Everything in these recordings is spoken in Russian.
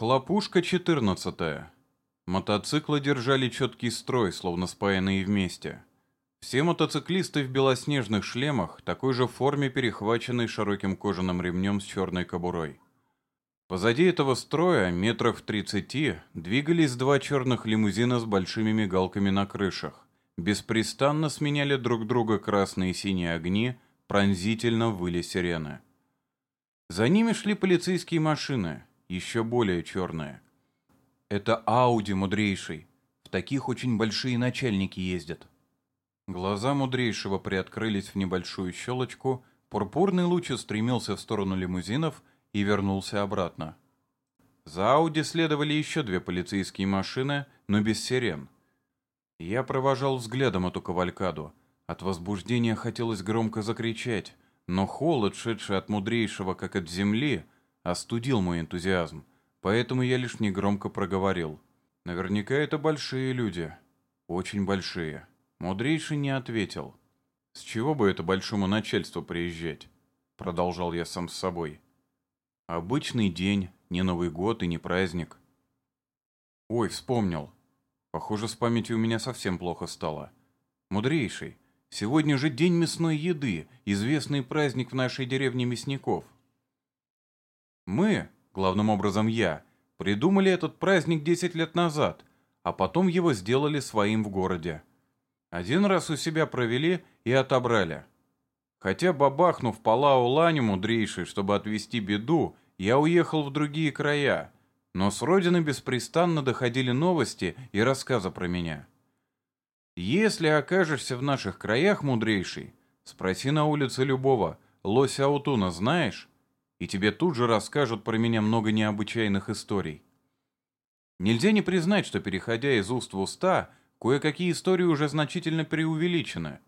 Хлопушка 14. Мотоциклы держали четкий строй, словно спаянные вместе. Все мотоциклисты в белоснежных шлемах, такой же форме, перехваченной широким кожаным ремнем с черной кобурой. Позади этого строя, метров в 30, двигались два черных лимузина с большими мигалками на крышах. Беспрестанно сменяли друг друга красные и синие огни, пронзительно выли сирены. За ними шли полицейские машины, еще более черные. Это Ауди мудрейший. В таких очень большие начальники ездят. Глаза мудрейшего приоткрылись в небольшую щелочку, пурпурный луч устремился в сторону лимузинов и вернулся обратно. За Ауди следовали еще две полицейские машины, но без сирен. Я провожал взглядом эту кавалькаду. От возбуждения хотелось громко закричать, но холод, шедший от мудрейшего, как от земли, остудил мой энтузиазм, поэтому я лишь негромко проговорил. Наверняка это большие люди. Очень большие. Мудрейший не ответил. С чего бы это большому начальству приезжать? Продолжал я сам с собой. Обычный день, не Новый год и не праздник. Ой, вспомнил. Похоже, с памятью у меня совсем плохо стало. Мудрейший, сегодня же день мясной еды, известный праздник в нашей деревне мясников. Мы, главным образом я, придумали этот праздник 10 лет назад, а потом его сделали своим в городе. Один раз у себя провели и отобрали. Хотя бабахнув по Лао-Ланю мудрейший, чтобы отвести беду, я уехал в другие края, но с родины беспрестанно доходили новости и рассказы про меня. Если окажешься в наших краях, мудрейший, спроси на улице любого, лося Аутуна знаешь? И тебе тут же расскажут про меня много необычайных историй. Нельзя не признать, что, переходя из уст в уста, кое-какие истории уже значительно преувеличены.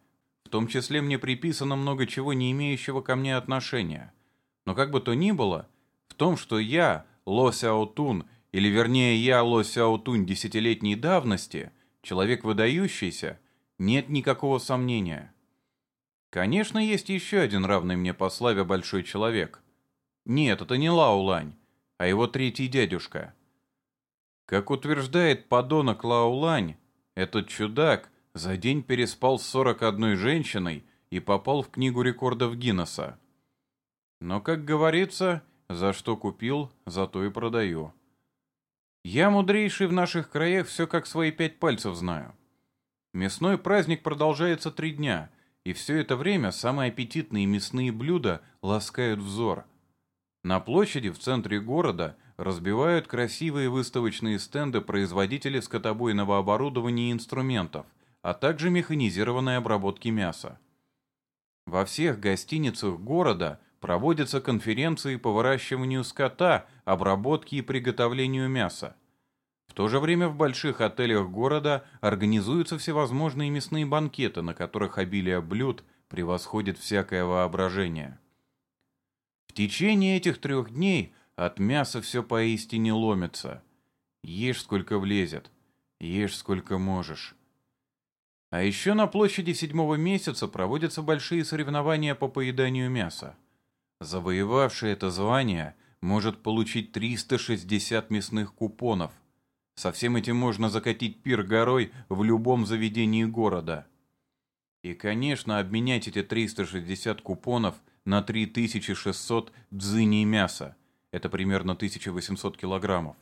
В том числе мне приписано много чего, не имеющего ко мне отношения. Но как бы то ни было, в том, что я, Ло Сяотун, или вернее я, Ло Сяотун десятилетней давности, человек выдающийся, нет никакого сомнения. Конечно, есть еще один равный мне по славе большой человек. Нет, это не Лаулань, а его третий дядюшка. Как утверждает подонок Лаулань, этот чудак за день переспал с 41 женщиной и попал в книгу рекордов Гиннесса. Но, как говорится, за что купил, за то и продаю. Я мудрейший в наших краях все как свои пять пальцев знаю. Мясной праздник продолжается три дня, и все это время самые аппетитные мясные блюда ласкают взор – на площади в центре города разбивают красивые выставочные стенды производителей скотобойного оборудования и инструментов, а также механизированной обработки мяса. Во всех гостиницах города проводятся конференции по выращиванию скота, обработке и приготовлению мяса. В то же время в больших отелях города организуются всевозможные мясные банкеты, на которых обилие блюд превосходит всякое воображение. В течение этих трех дней от мяса все поистине ломится. Ешь сколько влезет, ешь сколько можешь. А еще на площади седьмого месяца проводятся большие соревнования по поеданию мяса. Завоевавший это звание может получить 360 мясных купонов. Со всем этим можно закатить пир горой в любом заведении города. И, конечно, обменять эти 360 купонов – на 3600 дзыней мяса. Это примерно 1800 килограммов.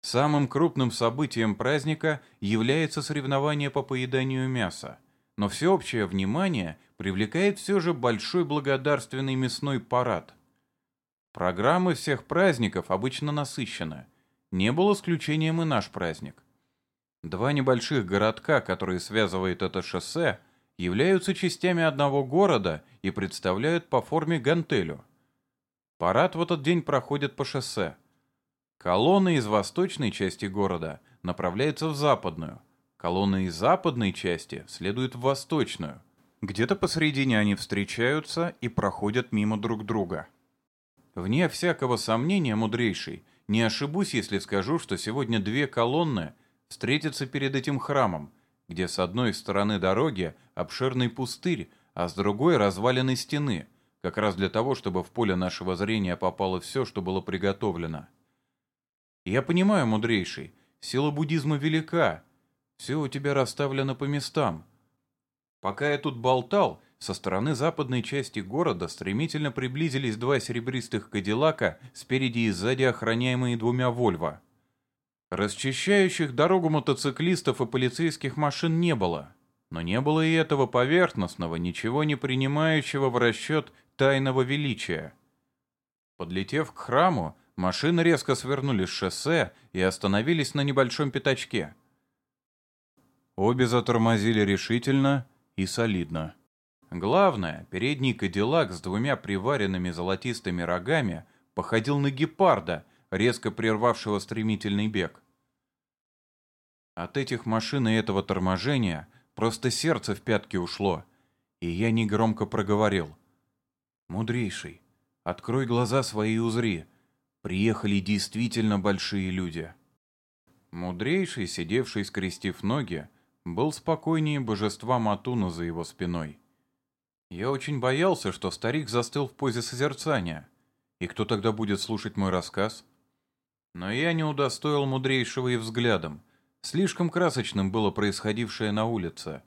Самым крупным событием праздника является соревнование по поеданию мяса. Но всеобщее внимание привлекает все же большой благодарственный мясной парад. Программы всех праздников обычно насыщены. Не был исключением и наш праздник. Два небольших городка, которые связывает это шоссе, являются частями одного города и представляют по форме гантелю. Парад в этот день проходит по шоссе. Колонна из восточной части города направляется в западную. Колонна из западной части следует в восточную. Где-то посредине они встречаются и проходят мимо друг друга. Вне всякого сомнения, мудрейший, не ошибусь, если скажу, что сегодня две колонны встретятся перед этим храмом, где с одной стороны дороги обширный пустырь, а с другой развалины стены, как раз для того, чтобы в поле нашего зрения попало все, что было приготовлено. Я понимаю, мудрейший, сила буддизма велика. Все у тебя расставлено по местам. Пока я тут болтал, со стороны западной части города стремительно приблизились два серебристых кадиллака, спереди и сзади охраняемые двумя «Вольво». Расчищающих дорогу мотоциклистов и полицейских машин не было, но не было и этого поверхностного, ничего не принимающего в расчет тайного величия. Подлетев к храму, машины резко свернули с шоссе и остановились на небольшом пятачке. Обе затормозили решительно и солидно. Главное, передний кадиллак с двумя приваренными золотистыми рогами походил на гепарда, резко прервавшего стремительный бег. От этих машин и этого торможения просто сердце в пятки ушло, и я негромко проговорил. «Мудрейший, открой глаза свои и узри. Приехали действительно большие люди». Мудрейший, сидевший скрестив ноги, был спокойнее божества Матуна за его спиной. Я очень боялся, что старик застыл в позе созерцания. И кто тогда будет слушать мой рассказ? Но я не удостоил мудрейшего и взглядом. Слишком красочным было происходившее на улице.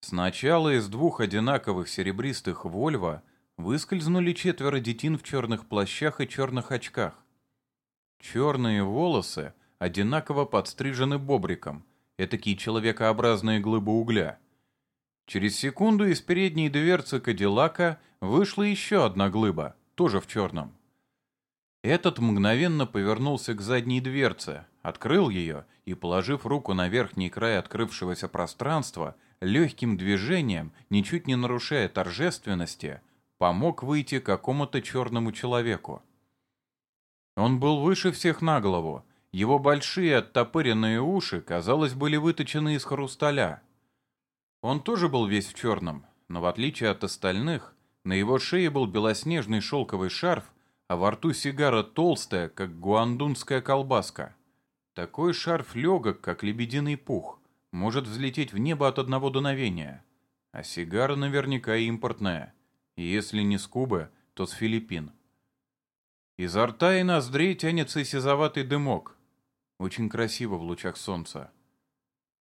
Сначала из двух одинаковых серебристых «Вольво» выскользнули четверо детин в черных плащах и черных очках. Черные волосы одинаково подстрижены бобриком, этакие человекообразные глыбы угля. Через секунду из передней дверцы Кадиллака вышла еще одна глыба, тоже в черном. Этот мгновенно повернулся к задней дверце, открыл ее и, положив руку на верхний край открывшегося пространства, легким движением, ничуть не нарушая торжественности, помог выйти какому-то черному человеку. Он был выше всех на голову, его большие оттопыренные уши, казалось, были выточены из хрусталя. Он тоже был весь в черном, но в отличие от остальных, на его шее был белоснежный шелковый шарф, а во рту сигара толстая, как гуандунская колбаска. Такой шарф легок, как лебединый пух, может взлететь в небо от одного дуновения. А сигара наверняка импортная, и если не с Кубы, то с Филиппин. Изо рта и ноздрей тянется сизоватый дымок. Очень красиво в лучах солнца.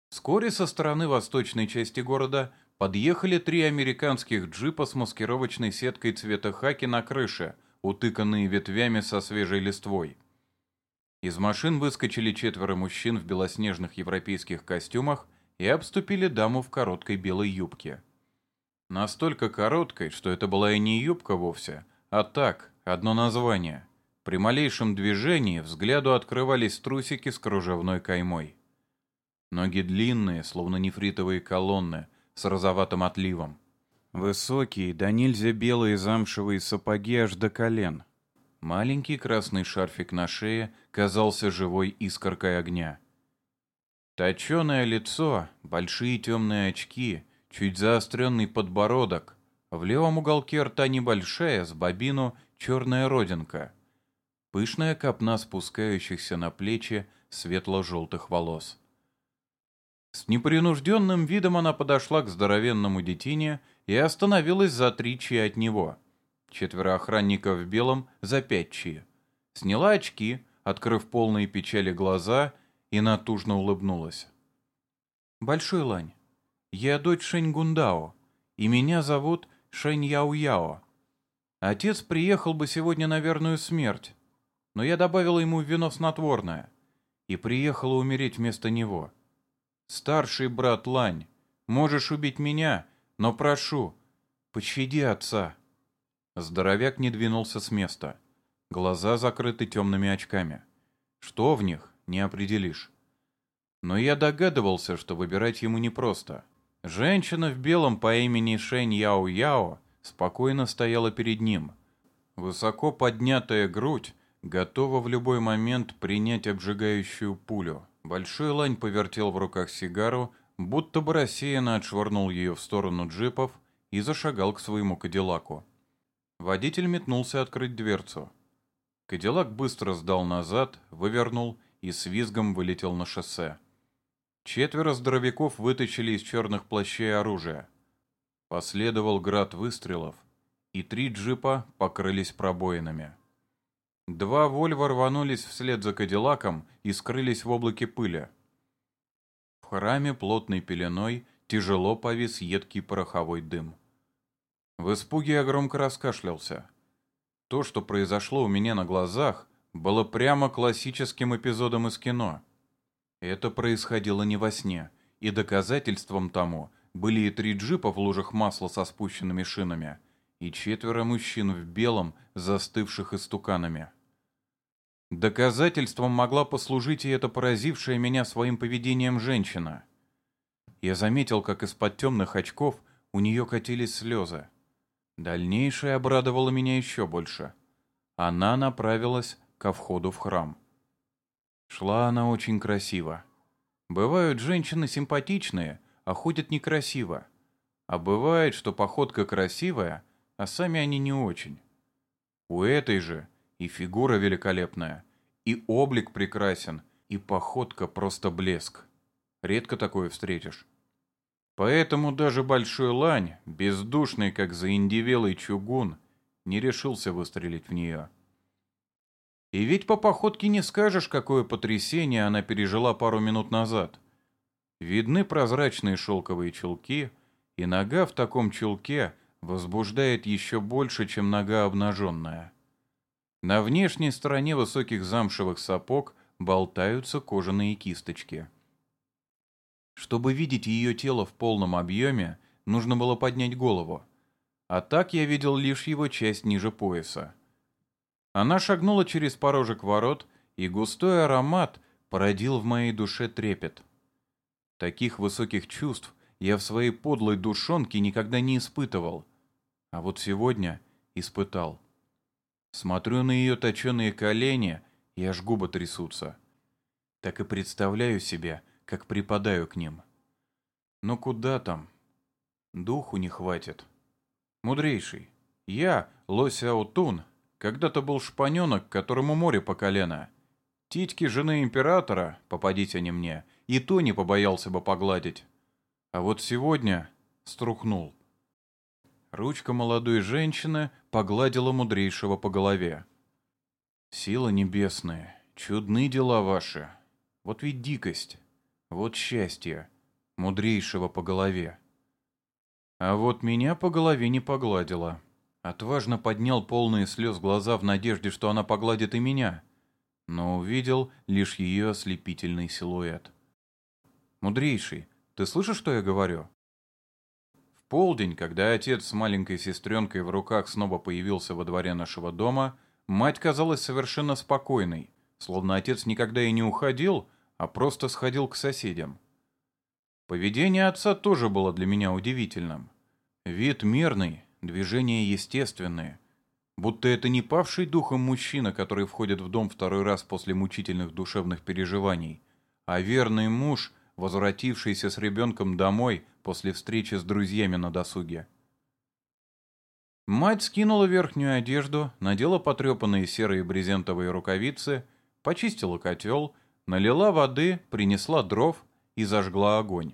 Вскоре со стороны восточной части города подъехали три американских джипа с маскировочной сеткой цвета хаки на крыше, утыканные ветвями со свежей листвой. Из машин выскочили четверо мужчин в белоснежных европейских костюмах и обступили даму в короткой белой юбке. Настолько короткой, что это была и не юбка вовсе, а так, одно название. При малейшем движении взгляду открывались трусики с кружевной каймой. Ноги длинные, словно нефритовые колонны, с розоватым отливом. Высокие, да нельзя белые замшевые сапоги аж до колен. Маленький красный шарфик на шее казался живой искоркой огня. Точеное лицо, большие темные очки, чуть заостренный подбородок. В левом уголке рта небольшая, с бобину, черная родинка. Пышная копна спускающихся на плечи светло-желтых волос. С непринужденным видом она подошла к здоровенному детине и остановилась за три чи от него. Четверо охранников в белом за пять чи. Сняла очки, открыв полные печали глаза, и натужно улыбнулась. «Большой Лань, я дочь Шэнь Гундао, и меня зовут Шэнь Яо Яо. Отец приехал бы сегодня на верную смерть, но я добавила ему вино снотворное и приехала умереть вместо него». Старший брат Лань, можешь убить меня, но прошу, пощади отца. Здоровяк не двинулся с места. Глаза закрыты темными очками. Что в них, не определишь. Но я догадывался, что выбирать ему непросто. Женщина в белом по имени Шэнь Яо Яо спокойно стояла перед ним. Высоко поднятая грудь готова в любой момент принять обжигающую пулю. Большой лань повертел в руках сигару, будто бы рассеянно отшвырнул ее в сторону джипов и зашагал к своему кадиллаку. Водитель метнулся открыть дверцу. Кадиллак быстро сдал назад, вывернул и с визгом вылетел на шоссе. Четверо здоровяков вытащили из черных плащей оружие. Последовал град выстрелов, и три джипа покрылись пробоинами. Два Вольва рванулись вслед за Кадиллаком и скрылись в облаке пыли. Храме плотной пеленой тяжело повис едкий пороховой дым. В испуге я громко раскашлялся. То, что произошло у меня на глазах, было прямо классическим эпизодом из кино. Это происходило не во сне, и доказательством тому были и три джипа в лужах масла со спущенными шинами, и четверо мужчин в белом, застывших истуканами. Доказательством могла послужить и эта поразившая меня своим поведением женщина. Я заметил, как из-под темных очков у нее катились слезы. Дальнейшее обрадовало меня еще больше. Она направилась ко входу в храм. Шла она очень красиво. Бывают женщины симпатичные, а ходят некрасиво. А бывает, что походка красивая, а сами они не очень. У этой же и фигура великолепная, и облик прекрасен, и походка просто блеск. Редко такое встретишь. Поэтому даже большой лань, бездушный, как заиндивелый чугун, не решился выстрелить в нее. И ведь по походке не скажешь, какое потрясение она пережила пару минут назад. Видны прозрачные шелковые чулки, и нога в таком чулке возбуждает еще больше, чем нога обнаженная. На внешней стороне высоких замшевых сапог болтаются кожаные кисточки. Чтобы видеть ее тело в полном объеме, нужно было поднять голову. А так я видел лишь его часть ниже пояса. Она шагнула через порожек ворот, и густой аромат породил в моей душе трепет. Таких высоких чувств я в своей подлой душонке никогда не испытывал. А вот сегодня испытал. Смотрю на ее точеные колени, и аж губы трясутся. Так и представляю себе, как припадаю к ним. Но куда там? Духу не хватит. Мудрейший, я, Лось Аутун, когда-то был шпаненок, которому море по колено. Титьки жены императора, попадите они мне, и то не побоялся бы погладить. А вот сегодня струхнул. Ручка молодой женщины погладила мудрейшего по голове. «Сила небесная, чудны дела ваши. Вот ведь дикость. Вот счастье, мудрейшего по голове. А вот меня по голове не погладила. Отважно поднял полные слез глаза в надежде, что она погладит и меня, но увидел лишь ее ослепительный силуэт. «Мудрейший, ты слышишь, что я говорю?» Полдень, когда отец с маленькой сестренкой в руках снова появился во дворе нашего дома, мать казалась совершенно спокойной, словно отец никогда и не уходил, а просто сходил к соседям. Поведение отца тоже было для меня удивительным. Вид мирный, движения естественные. Будто это не павший духом мужчина, который входит в дом второй раз после мучительных душевных переживаний, а верный муж, возвратившийся с ребенком домой после встречи с друзьями на досуге. Мать скинула верхнюю одежду, надела потрепанные серые брезентовые рукавицы, почистила котел налила воды, принесла дров и зажгла огонь.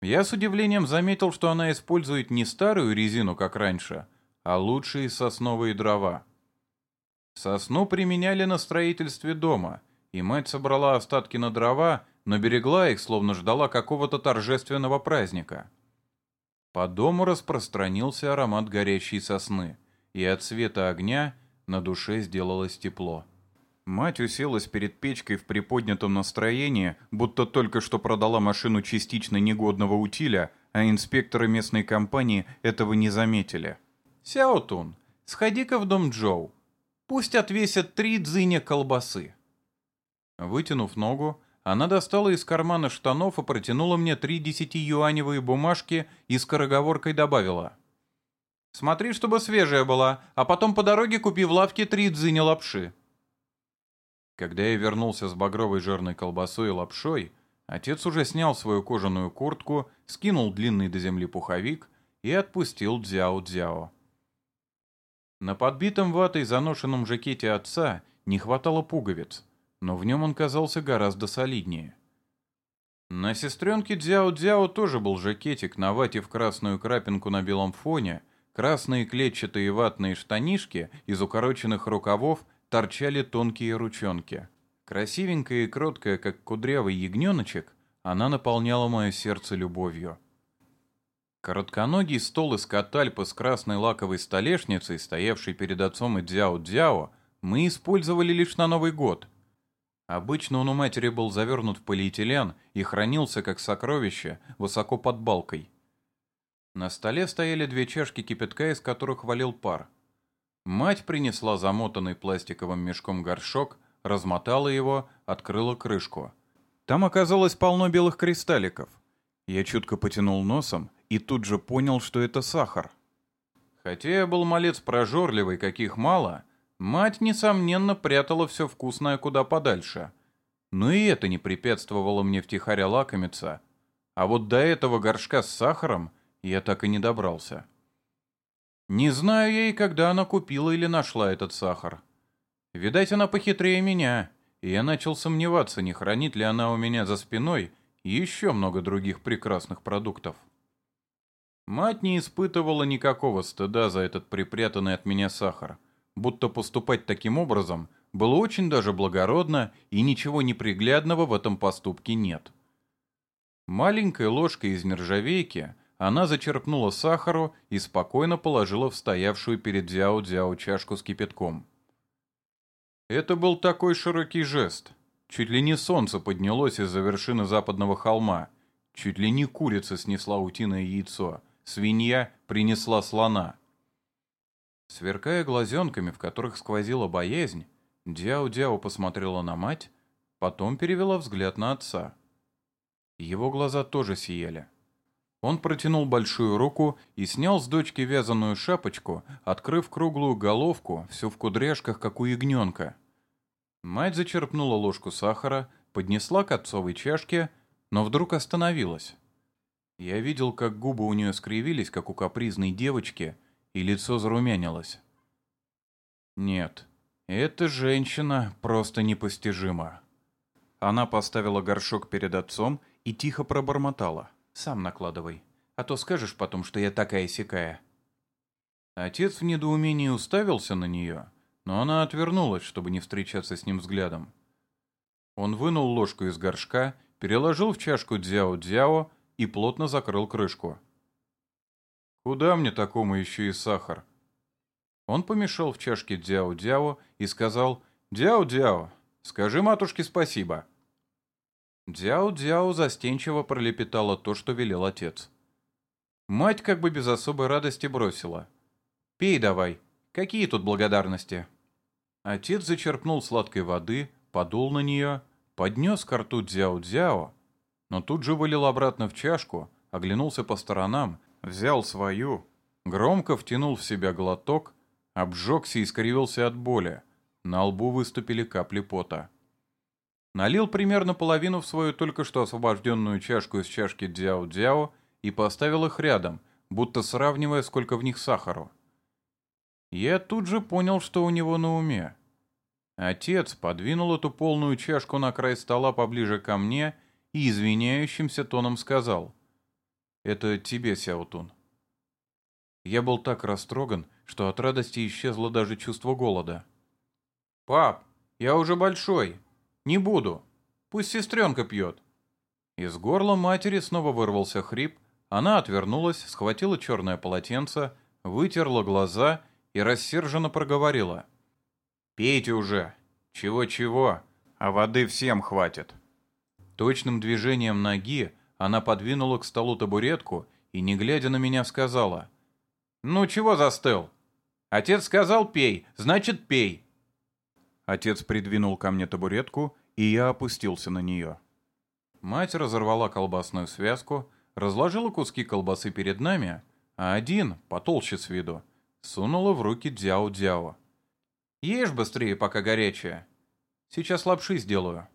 Я с удивлением заметил, что она использует не старую резину, как раньше, а лучшие сосновые дрова. Сосну применяли на строительстве дома, и мать собрала остатки на дрова, но берегла их, словно ждала какого-то торжественного праздника. По дому распространился аромат горящей сосны, и от света огня на душе сделалось тепло. Мать уселась перед печкой в приподнятом настроении, будто только что продала машину частично негодного утиля, а инспекторы местной компании этого не заметили. «Сяотун, сходи-ка в дом Джоу. Пусть отвесят три дзыня колбасы». Вытянув ногу, она достала из кармана штанов и протянула мне три десятиюаневые бумажки и скороговоркой добавила. «Смотри, чтобы свежая была, а потом по дороге купи в лавке три дзыня лапши». Когда я вернулся с багровой жирной колбасой и лапшой, отец уже снял свою кожаную куртку, скинул длинный до земли пуховик и отпустил Дзяо-Дзяо. На подбитом ватой заношенном жакете отца не хватало пуговиц, но в нем он казался гораздо солиднее. На сестренке Дзяо-Дзяо тоже был жакетик на вате в красную крапинку на белом фоне, красные клетчатые ватные штанишки из укороченных рукавов торчали тонкие ручонки. Красивенькая и кроткая, как кудрявый ягненочек, она наполняла мое сердце любовью. Коротконогий стол из катальпы с красной лаковой столешницей, стоявший перед отцом и Дзяо-Дзяо, мы использовали лишь на Новый год. Обычно он у матери был завернут в полиэтилен и хранился как сокровище высоко под балкой. На столе стояли две чашки кипятка, из которых валил пар. Мать принесла замотанный пластиковым мешком горшок, размотала его, открыла крышку. Там оказалось полно белых кристалликов. Я чутко потянул носом и тут же понял, что это сахар. Хотя я был малец прожорливый, каких мало, мать, несомненно, прятала все вкусное куда подальше. Но и это не препятствовало мне втихаря лакомиться. А вот до этого горшка с сахаром я так и не добрался. Не знаю я и когда она купила или нашла этот сахар. Видать, она похитрее меня, и я начал сомневаться, не хранит ли она у меня за спиной еще много других прекрасных продуктов. Мать не испытывала никакого стыда за этот припрятанный от меня сахар, будто поступать таким образом было очень даже благородно и ничего неприглядного в этом поступке нет. Маленькой ложкой из нержавейки она зачерпнула сахару и спокойно положила в стоявшую перед Дзяо-Дзяо чашку с кипятком. Это был такой широкий жест. Чуть ли не солнце поднялось из-за вершины западного холма, чуть ли не курица снесла утиное яйцо — свинья принесла слона. Сверкая глазенками, в которых сквозила боязнь, Дяо-Дяо посмотрела на мать, потом перевела взгляд на отца. Его глаза тоже сияли. Он протянул большую руку и снял с дочки вязаную шапочку, открыв круглую головку, всю в кудряшках, как у ягненка. Мать зачерпнула ложку сахара, поднесла к отцовой чашке, но вдруг остановилась. Я видел, как губы у нее скривились, как у капризной девочки, и лицо зарумянилось. Нет, эта женщина просто непостижима. Она поставила горшок перед отцом и тихо пробормотала. «Сам накладывай, а то скажешь потом, что я такая-сякая». Отец в недоумении уставился на нее, но она отвернулась, чтобы не встречаться с ним взглядом. Он вынул ложку из горшка, переложил в чашку дзяо-дзяо и плотно закрыл крышку. «Куда мне такому еще и сахар?» Он помешал в чашке дяо-дяо и сказал «Дяо-дяо, скажи матушке спасибо». Дяо-дяо застенчиво пролепетала то, что велел отец. Мать как бы без особой радости бросила. «Пей давай, какие тут благодарности?» Отец зачерпнул сладкой воды, подул на нее, поднес к рту дзяо-дзяо, но тут же вылил обратно в чашку, оглянулся по сторонам, взял свою, громко втянул в себя глоток, обжегся и скривился от боли. На лбу выступили капли пота. Налил примерно половину в свою только что освобожденную чашку из чашки дзяо-дзяо и поставил их рядом, будто сравнивая, сколько в них сахару. Я тут же понял, что у него на уме. Отец подвинул эту полную чашку на край стола поближе ко мне и извиняющимся тоном сказал «Это тебе, Сяутун». Я был так растроган, что от радости исчезло даже чувство голода. «Пап, я уже большой. Не буду. Пусть сестренка пьет». Из горла матери снова вырвался хрип, она отвернулась, схватила черное полотенце, вытерла глаза и рассерженно проговорила. «Пейте уже. Чего-чего, а воды всем хватит». Точным движением ноги она подвинула к столу табуретку и, не глядя на меня, сказала. «Ну, чего застыл? Отец сказал пей, значит пей». Отец придвинул ко мне табуретку, и я опустился на нее. Мать разорвала колбасную связку, разложила куски колбасы перед нами, а один, потолще с виду, сунула в руки Дзяо-Дзяо. «Ешь быстрее, пока горячая. Сейчас лапши сделаю».